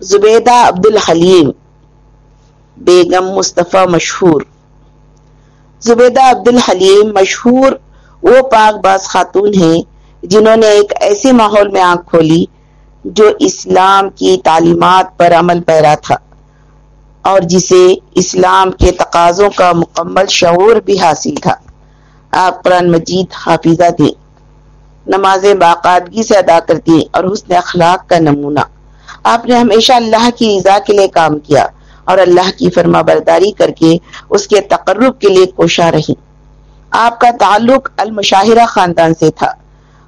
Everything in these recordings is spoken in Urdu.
زبیدہ عبد الحلیم بیگم مصطفیٰ مشہور۔ زبیدہ عبد الحلیم مشہور، وہ پاک باز خاتون ہیں جنہوں نے ایک ایسے ماحول میں آنکھ کھولی جو اسلام کی تعلیمات پر عمل پیرا تھا اور جسے اسلام کے تقاضوں کا مکمل شعور بھی حاصل تھا۔ آپ قرآن مجید حافظہ تھیں نمازیں باقاعدگی سے ادا کرتی اور حسن اخلاق کا نمونہ۔ آپ نے ہمیشہ اللہ کی رضا کے لیے کام کیا اور اللہ کی فرما برداری کر کے اس کے تقرب کے لیے کوشاں رہی۔ آپ کا تعلق المشاہرہ خاندان سے تھا۔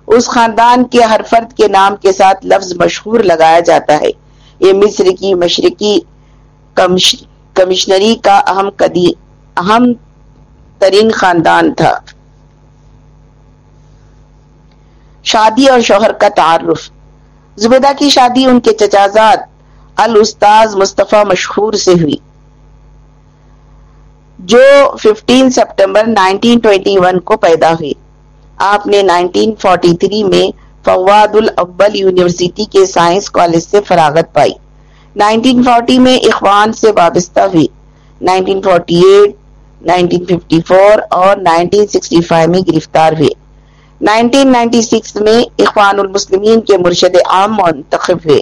اس خاندان کے ہر فرد کے نام کے ساتھ لفظ مشہور لگایا جاتا ہے۔ یہ مصر کی مشرقی کمشنری کا اہم قدی، اہم ترین خاندان تھا۔ شادی اور شوہر کا تعارف۔ زبیدہ کی شادی ان کے چچازاد الاستاذ مصطفیٰ مشہور سے ہوئی۔ جو 15 سپٹمبر 1921 کو پیدا ہوئی۔ آپ نے 1943 میں فواد الاول یونیورسٹی کے سائنس کالج سے فراغت پائی۔ 1940 میں اخوان سے وابستہ ہوئی۔ 1948 1954 اور 1965 میں گرفتار ہوئے 1996 میں اخوان المسلمین کے مرشد عام منتخب ہوئے۔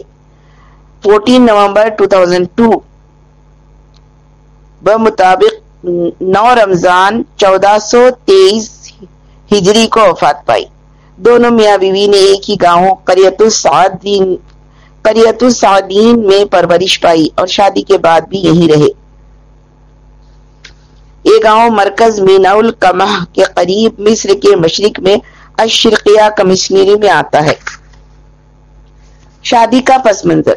14 نومبر 2002 بمطابق نو رمضان چودہ سو تیئیس ہجری کو وفات پائی۔ دونوں میاں بیوی نے ایک ہی گاؤں قریت السعدین قریت السعدین میں پرورش پائی اور شادی کے بعد بھی یہی رہے۔ یہ گاؤں مرکز مینا القمہ کے قریب مصر کے مشرق میں اشرقیہ کمشنری میں آتا ہے۔ شادی کا پس منظر۔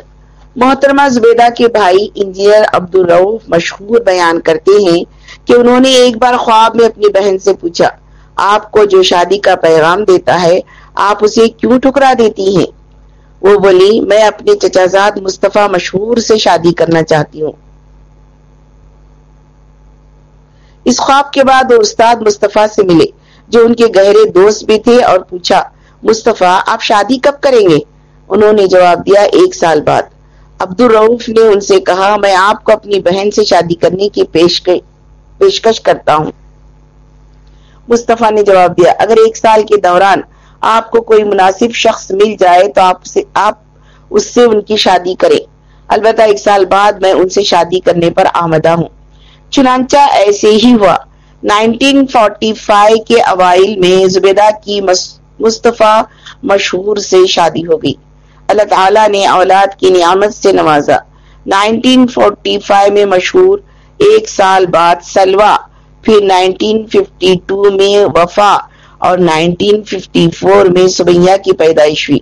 محترمہ زبیدہ کے بھائی انجینئر عبد الروف مشہور بیان کرتے ہیں کہ انہوں نے ایک بار خواب میں اپنی بہن سے پوچھا، آپ کو جو شادی کا پیغام دیتا ہے، آپ اسے کیوں ٹھکرا دیتی ہیں؟ وہ بولی میں اپنے چچازاد مصطفیٰ مشہور سے شادی کرنا چاہتی ہوں۔ اس خواب کے بعد وہ استاد مصطفیٰ سے ملے۔ جو ان کے گہرے دوست بھی تھے اور پوچھا، مصطفیٰ، آپ شادی کب کریں گے؟ انہوں نے جواب دیا، ایک سال بعد۔ عبد الروف نے ان سے کہا، میں آپ کو اپنی بہن سے شادی کرنے کی پیشکش کرتا ہوں۔ مصطفیٰ نے جواب دیا، اگر ایک سال کے دوران آپ کو کوئی مناسب شخص مل جائے تو آپ سے، آپ اس سے ان کی شادی کریں۔ البتہ ایک سال بعد میں ان سے شادی کرنے پر آمدہ ہوں۔ چنانچہ ایسے ہی ہوا۔ 1945 کے اوائل میں زبیدہ کی مصطفیٰ مشہور سے شادی ہو گئی۔ اللہ تعالیٰ نے اولاد کی نعمت سے نوازا۔ 1945 میں مشہور ایک سال بعد سلوا پھر 1952 میں وفا اور 1954 میں سبیہ کی پیدائش ہوئی۔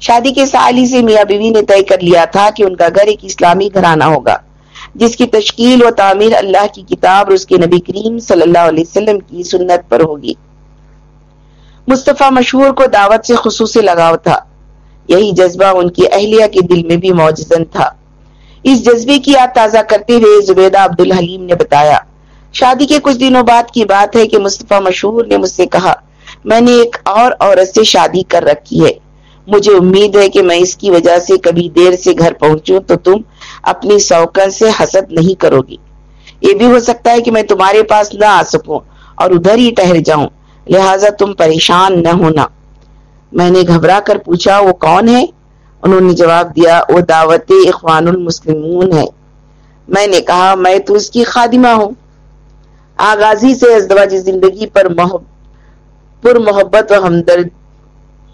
شادی کے سال سے میاں بیوی نے طے کر لیا تھا کہ ان کا گھر ایک اسلامی گھرانہ ہوگا۔ جس کی تشکیل و تعمیر اللہ کی کتاب اور اس کے نبی کریم صلی اللہ علیہ وسلم کی سنت پر ہوگی۔ مصطفیٰ مشہور کو دعوت سے خصوصی لگاؤ تھا۔ یہی جذبہ ان کی اہلیہ کے دل میں بھی موجزن تھا۔ اس جذبے کی یاد تازہ کرتے ہوئے زبیدہ عبد الحلیم نے بتایا، شادی کے کچھ دنوں بعد کی بات ہے کہ مصطفیٰ مشہور نے مجھ سے کہا، میں نے ایک اور عورت سے شادی کر رکھی ہے۔ مجھے امید ہے کہ میں اس کی وجہ سے کبھی دیر سے گھر پہنچوں تو تم اپنی سوکن سے حسد نہیں کرو گی۔ یہ بھی ہو سکتا ہے کہ میں تمہارے پاس نہ آ سکوں اور ادھر ہی ٹہر جاؤں۔ لہٰذا تم پریشان نہ ہونا۔ میں نے گھبرا کر پوچھا، وہ کون ہے؟ انہوں نے جواب دیا، وہ دعوت اخوان المسلمون ہے۔ میں نے کہا، میں تو اس کی خادمہ ہوں۔ آغازی سے ازدواجی زندگی پر محب پر محبت و ہمدرد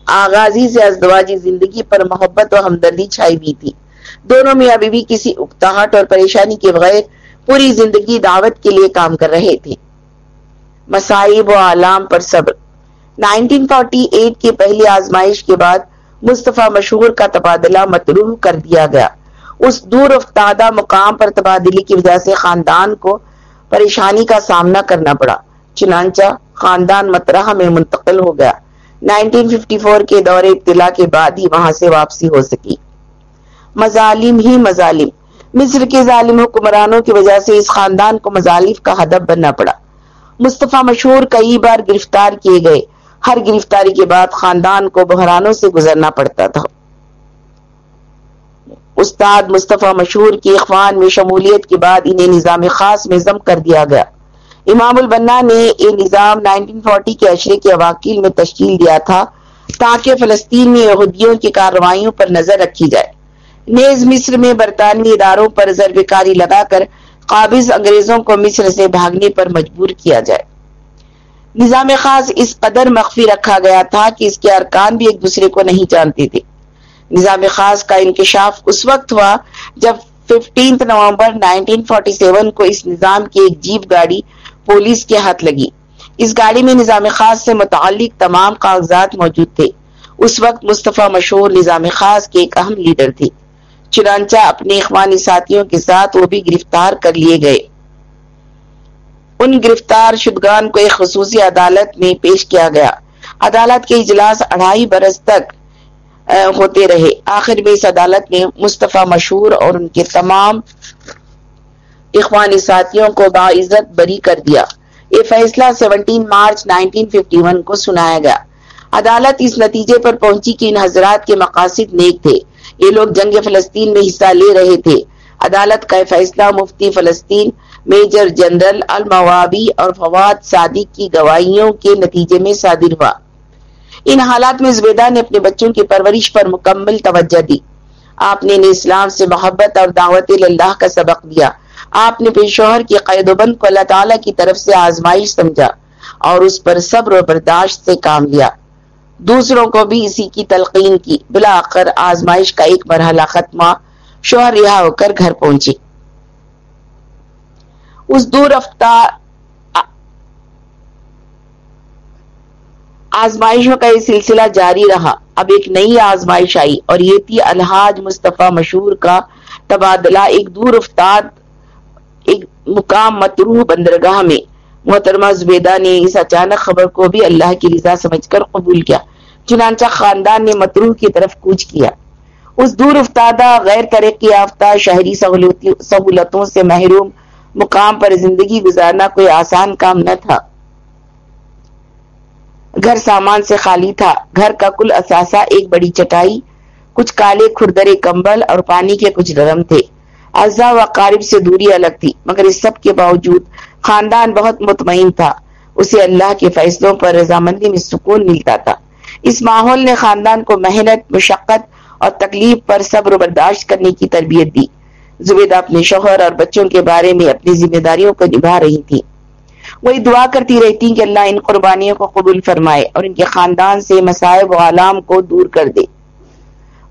آغازی سے ازدواجی زندگی پر محبت و ہمدردی چھائی بھی تھی۔ دونوں میں ابھی بھی کسی اکتاہٹ اور پریشانی کے بغیر پوری زندگی دعوت کے لیے کام کر رہے تھے۔ مسائب و علام پر صبر۔ 1948 کی پہلی آزمائش کے بعد مصطفیٰ مشہور کا تبادلہ مطروح کر دیا گیا۔ اس دور افتادہ مقام پر تبادلی کی وجہ سے خاندان کو پریشانی کا سامنا کرنا پڑا۔ چنانچہ خاندان مطرح میں منتقل ہو گیا۔ 1954 کے دور ابتلا کے بعد ہی وہاں سے واپسی ہو سکی۔ مظالم ہی مظالم۔ مصر کے ظالم حکمرانوں کی وجہ سے اس خاندان کو مظالف کا ہدف بننا پڑا۔ مصطفیٰ مشہور کئی بار گرفتار کیے گئے۔ ہر گرفتاری کے بعد خاندان کو بحرانوں سے گزرنا پڑتا تھا۔ استاد مصطفیٰ مشہور کی اخوان میں شمولیت کے بعد انہیں نظام خاص میں ضم کر دیا گیا۔ امام البنا نے یہ نظام 1940 کے عشرے کے اواکیل میں تشکیل دیا تھا تاکہ فلسطین میں یہودیوں کی کارروائیوں پر نظر رکھی جائے۔ نیز مصر میں برطانوی اداروں پر ضرب کاری لگا کر قابض انگریزوں کو مصر سے بھاگنے پر مجبور کیا جائے۔ نظام خاص اس قدر مخفی رکھا گیا تھا کہ اس کے ارکان بھی ایک دوسرے کو نہیں جانتے تھے۔ نظام خاص کا انکشاف اس وقت ہوا جب ففٹینتھ نومبر 1947 کو اس نظام کی ایک جیپ گاڑی پولیس کے ہاتھ لگی۔ اس گاڑی میں نظام خاص سے متعلق تمام کاغذات موجود تھے۔ اس وقت مصطفیٰ مشہور نظام خاص کے ایک اہم لیڈر تھے۔ چنانچہ اپنے اخوانی ساتھیوں کے ساتھ وہ بھی گرفتار کر لیے گئے۔ ان گرفتار شدگان کو ایک خصوصی عدالت میں پیش کیا گیا۔ عدالت کے اجلاس اڑھائی برس تک ہوتے رہے۔ آخر میں اس عدالت نے مصطفیٰ مشہور اور ان کے تمام اخوانی ساتھیوں کو باعزت بری کر دیا۔ یہ فیصلہ 17 مارچ 1951 کو سنایا گیا۔ عدالت اس نتیجے پر پہنچی کہ ان حضرات کے مقاصد نیک تھے۔ یہ لوگ جنگ فلسطین میں حصہ لے رہے تھے۔ عدالت کا فیصلہ مفتی فلسطین، میجر جنرل الموابی اور فواد صادق کی گواہیوں کے نتیجے میں صادر ہوا۔ ان حالات میں زبیدہ نے اپنے بچوں کی پرورش پر مکمل توجہ دی۔ آپ نے انہیں اسلام سے محبت اور دعوت اللہ کا سبق دیا۔ آپ نے پیشوہر کی قید و بند کو اللہ تعالیٰ کی طرف سے آزمائش سمجھا اور اس پر صبر و برداشت سے کام لیا۔ دوسروں کو بھی اسی کی تلقین کی، بلا کر آزمائش کا ایک مرحلہ ختمہ شوہر رہا ہو کر گھر پہنچی۔ اس دور رفتار آزمائشوں کا یہ سلسلہ جاری رہا۔ اب ایک نئی آزمائش آئی اور یہ تھی الحاج مصطفیٰ مشہور کا تبادلہ۔ ایک دور افتاد مقام متروح بندرگاہ میں۔ محترمہ زبیدہ نے اس اچانک خبر کو بھی اللہ کی رضا سمجھ کر قبول کیا۔ چنانچہ خاندان نے متروح کی طرف کوچ کیا۔ اس دور افتادہ غیر ترقی یافتہ شہری سہولتوں سے محروم، مقام پر زندگی گزارنا کوئی آسان کام نہ تھا۔ گھر سامان سے خالی تھا۔ گھر کا کل اثاثہ ایک بڑی چٹائی، کچھ کالے کھردرے کمبل اور پانی کے کچھ ڈرم تھے۔ اعضا و قارب سے دوری الگ تھی، مگر اس سب کے باوجود خاندان بہت مطمئن تھا۔ اسے اللہ کے فیصلوں پر رضامندی میں سکون ملتا تھا۔ اس ماحول نے خاندان کو محنت، مشقت اور تکلیف پر صبر و برداشت کرنے کی تربیت دی۔ زبیدہ اپنے شوہر اور بچوں کے بارے میں اپنی ذمہ داریوں کو نبھا رہی تھی۔ وہی دعا کرتی رہتی کہ اللہ ان قربانیوں کو قبول فرمائے اور ان کے خاندان سے مسائب و علام کو دور کر دے۔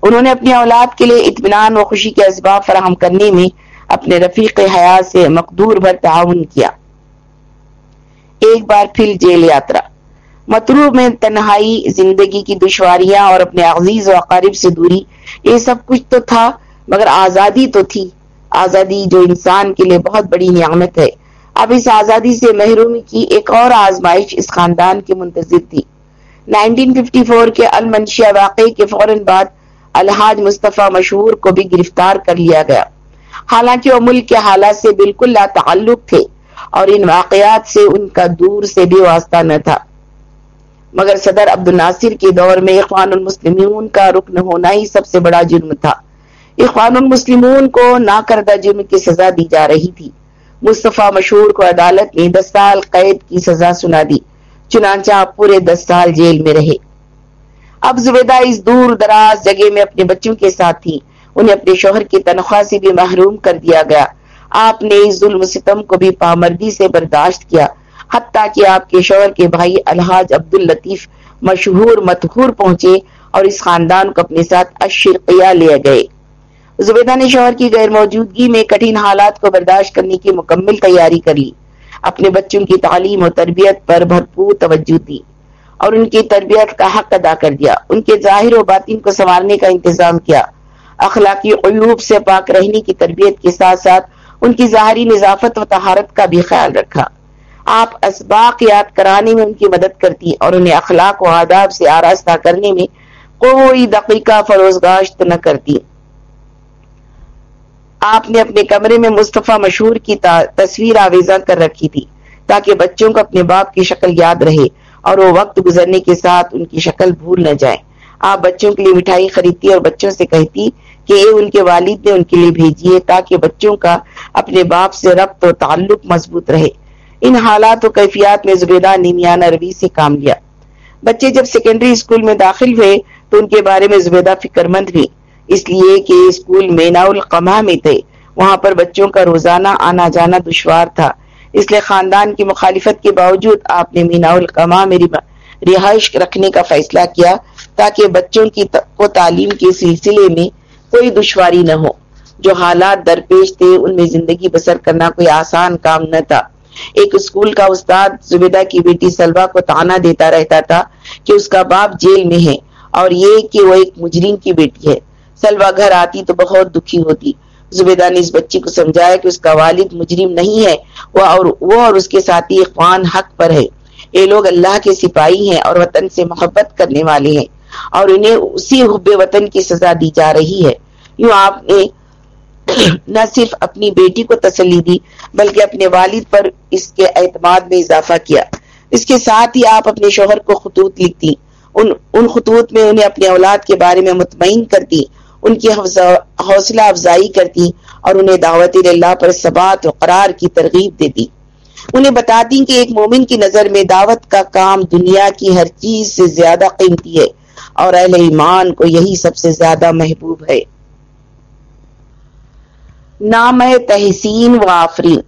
انہوں نے اپنی اولاد کے لیے اطمینان و خوشی کے اسباب فراہم کرنے میں اپنے رفیق حیات سے مقدور بھر تعاون کیا۔ ایک بار پھر جیل یاترا۔ مترو میں تنہائی، زندگی کی دشواریاں اور اپنے عزیز و اقارب سے دوری، یہ سب کچھ تو تھا، مگر آزادی تو تھی۔ آزادی جو انسان کے لیے بہت بڑی نعمت ہے۔ اب اس آزادی سے محرومی کی ایک اور آزمائش اس خاندان کے منتظر تھی۔ 1954 کے المنشیا واقعے کے فوراً بعد الحاج مصطفیٰ مشہور کو بھی گرفتار کر لیا گیا۔ حالانکہ وہ ملک کے حالات سے بالکل لا تعلق تھے اور ان واقعات سے ان کا دور سے بھی واسطہ نہ تھا۔ مگر صدر عبد الناصر کے دور میں اخوان المسلمون کا رکن ہونا ہی سب سے بڑا جرم تھا۔ اخوان المسلمون کو نہ کردہ جرم کی سزا دی جا رہی تھی۔ مصطفیٰ مشہور کو عدالت نے دس سال قید کی سزا سنا دی، چنانچہ پورے دس سال جیل میں رہے۔ اب زبیدہ اس دور دراز جگہ میں اپنے بچوں کے ساتھ تھی انہیں اپنے شوہر کی تنخواہ سے بھی محروم کر دیا گیا۔ آپ نے اس ظلم ستم کو بھی پامردی سے برداشت کیا، حتیٰ کہ آپ کے شوہر کے بھائی الحاج عبد اللطیف مشہور متحور پہنچے اور اس خاندان کو اپنے ساتھ اشرقیہ لے گئے۔ زبیدہ نے شوہر کی غیر موجودگی میں کٹھن حالات کو برداشت کرنے کی مکمل تیاری کر لی اپنے بچوں کی تعلیم و تربیت پر بھرپور توجہ دی۔ اور ان کی تربیت کا حق ادا کر دیا۔ ان کے ظاہر و باطن کو سنوارنے کا انتظام کیا۔ اخلاقی عیوب سے پاک رہنے کی تربیت کے ساتھ ساتھ ان کی ظاہری نظافت و تہارت کا بھی خیال رکھا۔ آپ اسباق یاد کرانے میں ان کی مدد کرتی اور انہیں اخلاق و آداب سے آراستہ کرنے میں کوئی دقیقہ فروزگاشت نہ کرتی۔ آپ نے اپنے کمرے میں مصطفیٰ مشہور کی تصویر آویزہ کر رکھی تھی تاکہ بچوں کو اپنے باپ کی شکل یاد رہے۔ اور وہ وقت گزرنے کے ساتھ ان کی شکل بھول نہ جائیں آپ بچوں کے لیے مٹھائی خریدتی اور بچوں سے کہتی کہ یہ ان کے والد نے ان کے لیے بھیجی ہے تاکہ بچوں کا اپنے باپ سے ربط و تعلق مضبوط رہے۔ ان حالات و کیفیات میں زبیدہ نیمیانہ روی سے کام لیا۔ بچے جب سیکنڈری اسکول میں داخل ہوئے تو ان کے بارے میں زبیدہ فکر مند ہوئی اس لیے کہ اسکول مینا القمہ میں تھے۔ وہاں پر بچوں کا روزانہ آنا جانا دشوار تھا۔ اس لیے خاندان کی مخالفت کے باوجود آپ نے مینا القمہ میں رہائش رکھنے کا فیصلہ کیا تاکہ بچوں کی کو تعلیم کے سلسلے میں کوئی دشواری نہ ہو۔ جو حالات درپیش تھے، ان میں زندگی بسر کرنا کوئی آسان کام نہ تھا۔ ایک اسکول کا استاد زبیدہ کی بیٹی سلوا کو تانا دیتا رہتا تھا کہ اس کا باپ جیل میں ہے اور یہ کہ وہ ایک مجرم کی بیٹی ہے۔ سلوا گھر آتی تو بہت دکھی ہوتی۔ زبیدہ نے اس بچی کو سمجھایا کہ اس کا والد مجرم نہیں ہے، وہ اور وہ اور اس کے ساتھی اخوان حق پر ہے۔ یہ لوگ اللہ کے سپاہی ہیں اور وطن سے محبت کرنے والے ہیں اور انہیں اسی حب وطن کی سزا دی جا رہی ہے۔ یوں آپ نے نہ صرف اپنی بیٹی کو تسلی دی، بلکہ اپنے والد پر اس کے اعتماد میں اضافہ کیا۔ اس کے ساتھ ہی آپ اپنے شوہر کو خطوط لکھتی، ان ان خطوط میں انہیں اپنے اولاد کے بارے میں مطمئن کرتی۔ ان کی حوصلہ افزائی کرتی اور انہیں دعوت اللہ پر ثبات و قرار کی ترغیب دیتی۔ انہیں بتاتی کہ ایک مومن کی نظر میں دعوت کا کام دنیا کی ہر چیز سے زیادہ قیمتی ہے اور اہل ایمان کو یہی سب سے زیادہ محبوب ہے۔ نام تحسین و آفرین۔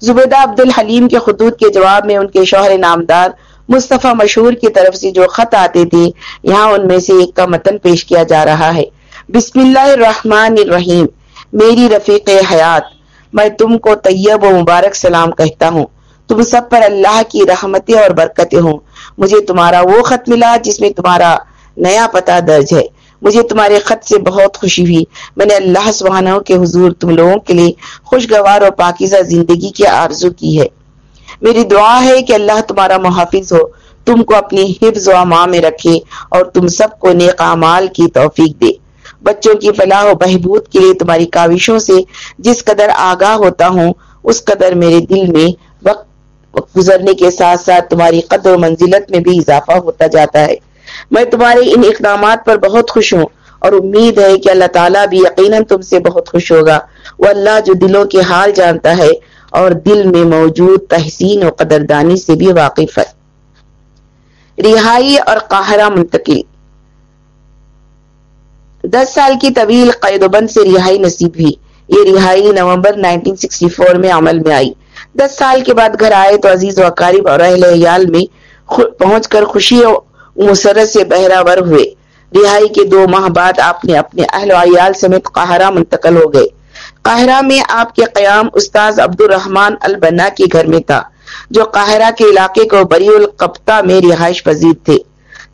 زبیدہ عبد الحلیم کے خطوط کے جواب میں ان کے شوہر نامدار مصطفیٰ مشہور کی طرف سے جو خط آتے تھے، یہاں ان میں سے ایک کا متن پیش کیا جا رہا ہے۔ بسم اللہ الرحمن الرحیم۔ میری رفیق حیات، میں تم کو طیب و مبارک سلام کہتا ہوں۔ تم سب پر اللہ کی رحمتیں اور برکتیں ہوں۔ مجھے تمہارا وہ خط ملا جس میں تمہارا نیا پتہ درج ہے۔ مجھے تمہارے خط سے بہت خوشی ہوئی۔ میں نے اللہ سبحانہ کے حضور تم لوگوں کے لیے خوشگوار اور پاکیزہ زندگی کی آرزو کی ہے۔ میری دعا ہے کہ اللہ تمہارا محافظ ہو۔ تم کو اپنی حفظ و اما میں رکھے اور تم سب کو نیک اعمال کی توفیق دے۔ بچوں کی فلاح و بہبود کے لیے تمہاری کاوشوں سے جس قدر آگاہ ہوتا ہوں، اس قدر میرے دل میں وقت گزرنے کے ساتھ ساتھ تمہاری قدر و منزلت میں بھی اضافہ ہوتا جاتا ہے۔ میں تمہارے ان اقدامات پر بہت خوش ہوں اور امید ہے کہ اللہ تعالیٰ بھی یقیناً تم سے بہت خوش ہوگا۔ وہ اللہ جو دلوں کے حال جانتا ہے اور دل میں موجود تحسین و قدردانی سے بھی واقف ہے۔ رہائی اور قاہرہ منتقل۔ دس سال کی طویل قید و بند سے رہائی نصیب ہوئی۔ یہ رہائی نومبر 1964 میں عمل میں آئی۔ دس سال کے بعد گھر آئے تو عزیز و اقارب اور اہل عیال میں پہنچ کر خوشی مسرت سے بہراور ہوئے۔ رہائی کے دو ماہ بعد آپ نے اپنے اہل و عیال سمیت قاہرہ منتقل ہو گئے۔ قاہرہ میں آپ کے قیام استاذ عبد الرحمن البنا کے گھر میں تھا، جو قاہرہ کے علاقے کو بری القبطہ میں رہائش پذیر تھے۔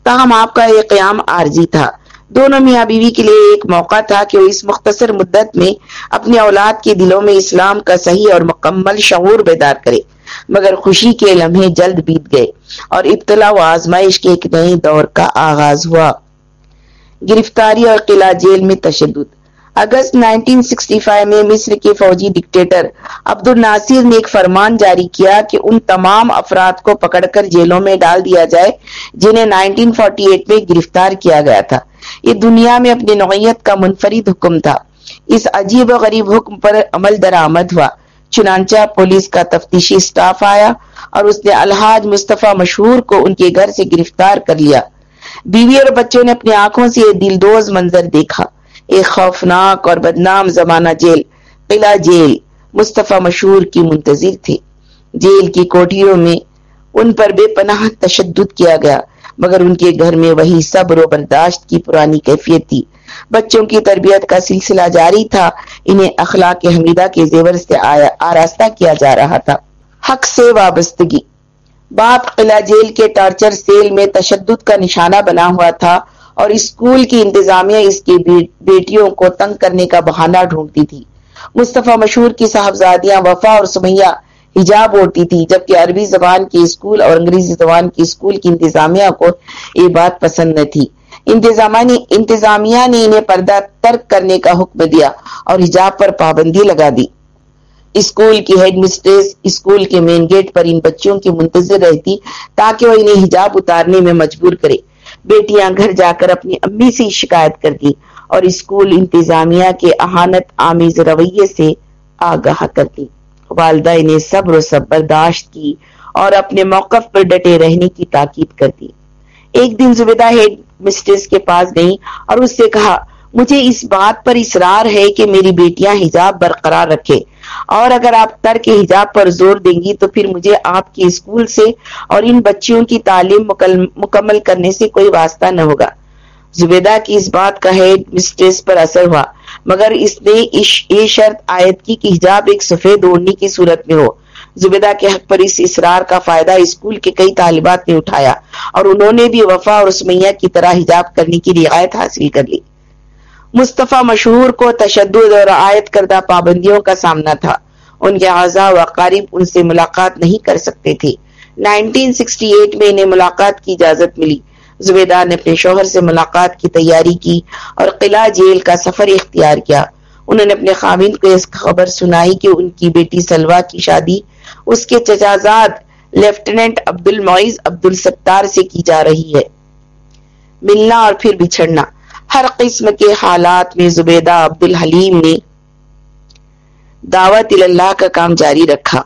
تاہم آپ کا یہ قیام عارضی تھا۔ دونوں میاں بیوی کے لیے ایک موقع تھا کہ وہ اس مختصر مدت میں اپنے اولاد کے دلوں میں اسلام کا صحیح اور مکمل شعور بیدار کرے، مگر خوشی کے لمحے جلد بیت گئے اور ابتلا و آزمائش کے ایک نئے دور کا آغاز ہوا۔ گرفتاری اور قلعہ جیل میں تشدد۔ اگست 1965 میں مصر کے فوجی ڈکٹیٹر عبد الناصر نے ایک فرمان جاری کیا کہ ان تمام افراد کو پکڑ کر جیلوں میں ڈال دیا جائے، جنہیں 1948 میں گرفتار کیا گیا تھا۔ یہ دنیا میں اپنی نوعیت کا منفرد حکم تھا۔ اس عجیب و غریب حکم پر عمل درآمد ہوا۔ چنانچہ پولیس کا تفتیشی سٹاف آیا اور اس نے الحاج مصطفیٰ مشہور کو ان کے گھر سے گرفتار کر لیا۔ بیوی اور بچوں نے اپنی آنکھوں سے یہ دلدوز منظر دیکھا۔ ایک خوفناک اور بدنام زمانہ جیل، قلعہ جیل، مصطفیٰ مشہور کی منتظر تھے جیل کی کوٹھیوں میں ان پر بے پناہ تشدد کیا گیا، مگر ان کے گھر میں وہی صبر و برداشت کی پرانی کیفیت تھی۔ بچوں کی تربیت کا سلسلہ جاری تھا، انہیں اخلاق حمیدہ کے زیور سے آراستہ کیا جا رہا تھا۔ حق سے وابستگی۔ باپ قلعہ جیل کے ٹارچر سیل میں تشدد کا نشانہ بنا ہوا تھا اور اسکول کی انتظامیہ اس کی بیٹیوں کو تنگ کرنے کا بہانہ ڈھونڈتی تھی۔ مصطفیٰ مشہور کی صاحبزادیاں وفا اور سمیہ حجاب اوڑتی تھی، جبکہ عربی زبان کی اسکول اور انگریزی زبان کی اسکول کی انتظامیہ کو یہ بات پسند نہ تھی۔ انتظامیہ نے انہیں پردہ ترک کرنے کا حکم دیا اور حجاب پر پابندی لگا دی۔ اسکول کی ہیڈ مسٹریس اسکول کے مین گیٹ پر ان بچیوں کی منتظر رہتی تاکہ وہ انہیں حجاب اتارنے میں مجبور کرے۔ بیٹیاں گھر جا کر اپنی امی سے شکایت کر دی اور اسکول انتظامیہ کے اہانت آمیز رویے سے آگاہ کر دی۔ والدہ انہیں صبر و سب برداشت کی اور اپنے موقف پر ڈٹے رہنے کی تاکید کر دی۔ ایک دن زبیدہ ہیڈ مسٹرس کے پاس گئی اور اس سے کہا مجھے اس بات پر اصرار ہے کہ میری بیٹیاں حجاب برقرار رکھے۔ اور اگر آپ ترک حجاب پر زور دیں گی تو پھر مجھے آپ کے اسکول سے اور ان بچیوں کی تعلیم مکمل کرنے سے کوئی واسطہ نہ ہوگا۔ زبیدہ کی اس بات کا ہیڈ مسٹریس پر اثر ہوا، مگر اس نے یہ شرط آیت کی کہ حجاب ایک سفید اوڑھنے کی صورت میں ہو۔ زبیدہ کے حق پر اس اسرار کا فائدہ اسکول کے کئی طالبات نے اٹھایا اور انہوں نے بھی وفا اور اسمیہ کی طرح حجاب کرنے کی رعایت حاصل کر لی۔ مصطفیٰ مشہور کو تشدد اور عائد کردہ پابندیوں کا سامنا تھا۔ ان کے اعضاء و قارب ان سے ملاقات نہیں کر سکتے تھے۔ 1968 میں انہیں ملاقات کی اجازت ملی۔ زبیدہ نے اپنے شوہر سے ملاقات کی تیاری کی اور قلعہ جیل کا سفر اختیار کیا۔ انہوں نے اپنے خامن کو اس خبر سنائی کہ ان کی بیٹی سلوا کی شادی اس کے چچازاد لیفٹیننٹ عبد المعیز عبد الستار سے کی جا رہی ہے۔ ملنا اور پھر بچھڑنا۔ ہر قسم کے حالات میں زبیدہ عبد الحلیم نے دعوت اللہ کا کام جاری رکھا۔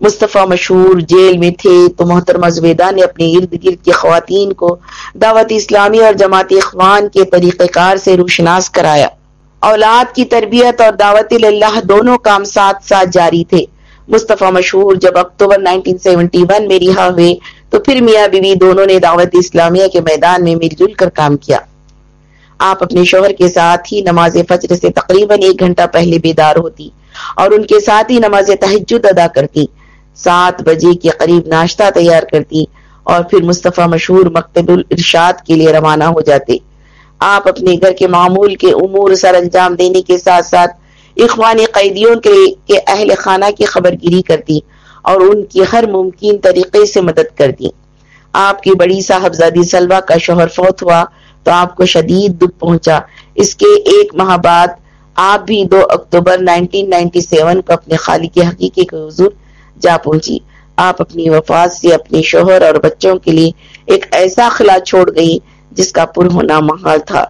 مصطفیٰ مشہور جیل میں تھے تو محترمہ زبیدہ نے اپنے ارد گرد کی خواتین کو دعوت اسلامی اور جماعت اخوان کے طریقہ کار سے روشناس کرایا۔ اولاد کی تربیت اور دعوت اللہ دونوں کام ساتھ ساتھ جاری تھے۔ مصطفیٰ مشہور جب اکتوبر 1971 میں رہا ہوئے تو پھر میاں بیوی دونوں نے دعوت اسلامیہ کے میدان میں مل جل کر کام کیا۔ آپ اپنے شوہر کے ساتھ ہی نماز فجر سے تقریباً ایک گھنٹہ پہلے بیدار ہوتی اور ان کے ساتھ ہی نماز تحجد ادا کرتی۔ سات بجے کے قریب ناشتہ تیار کرتی اور پھر مصطفیٰ مشہور مکتب الارشاد کے لیے روانہ ہو جاتے۔ آپ اپنے گھر کے معمول کے امور سر انجام دینے کے ساتھ ساتھ اخوانی قیدیوں کے اہل خانہ کی خبر گیری کرتی اور ان کی ہر ممکن طریقے سے مدد کرتی۔ آپ کی بڑی صاحبزادی سلوا کا شوہر فوت ہوا تو آپ کو شدید دکھ پہنچا۔ اس کے ایک ماہ بعد آپ بھی دو اکتوبر 1997 کو اپنے خالق حقیقی کے حضور جا پہنچی۔ آپ اپنی وفات سے اپنے شوہر اور بچوں کے لیے ایک ایسا خلا چھوڑ گئی جس کا پر ہونا محال تھا۔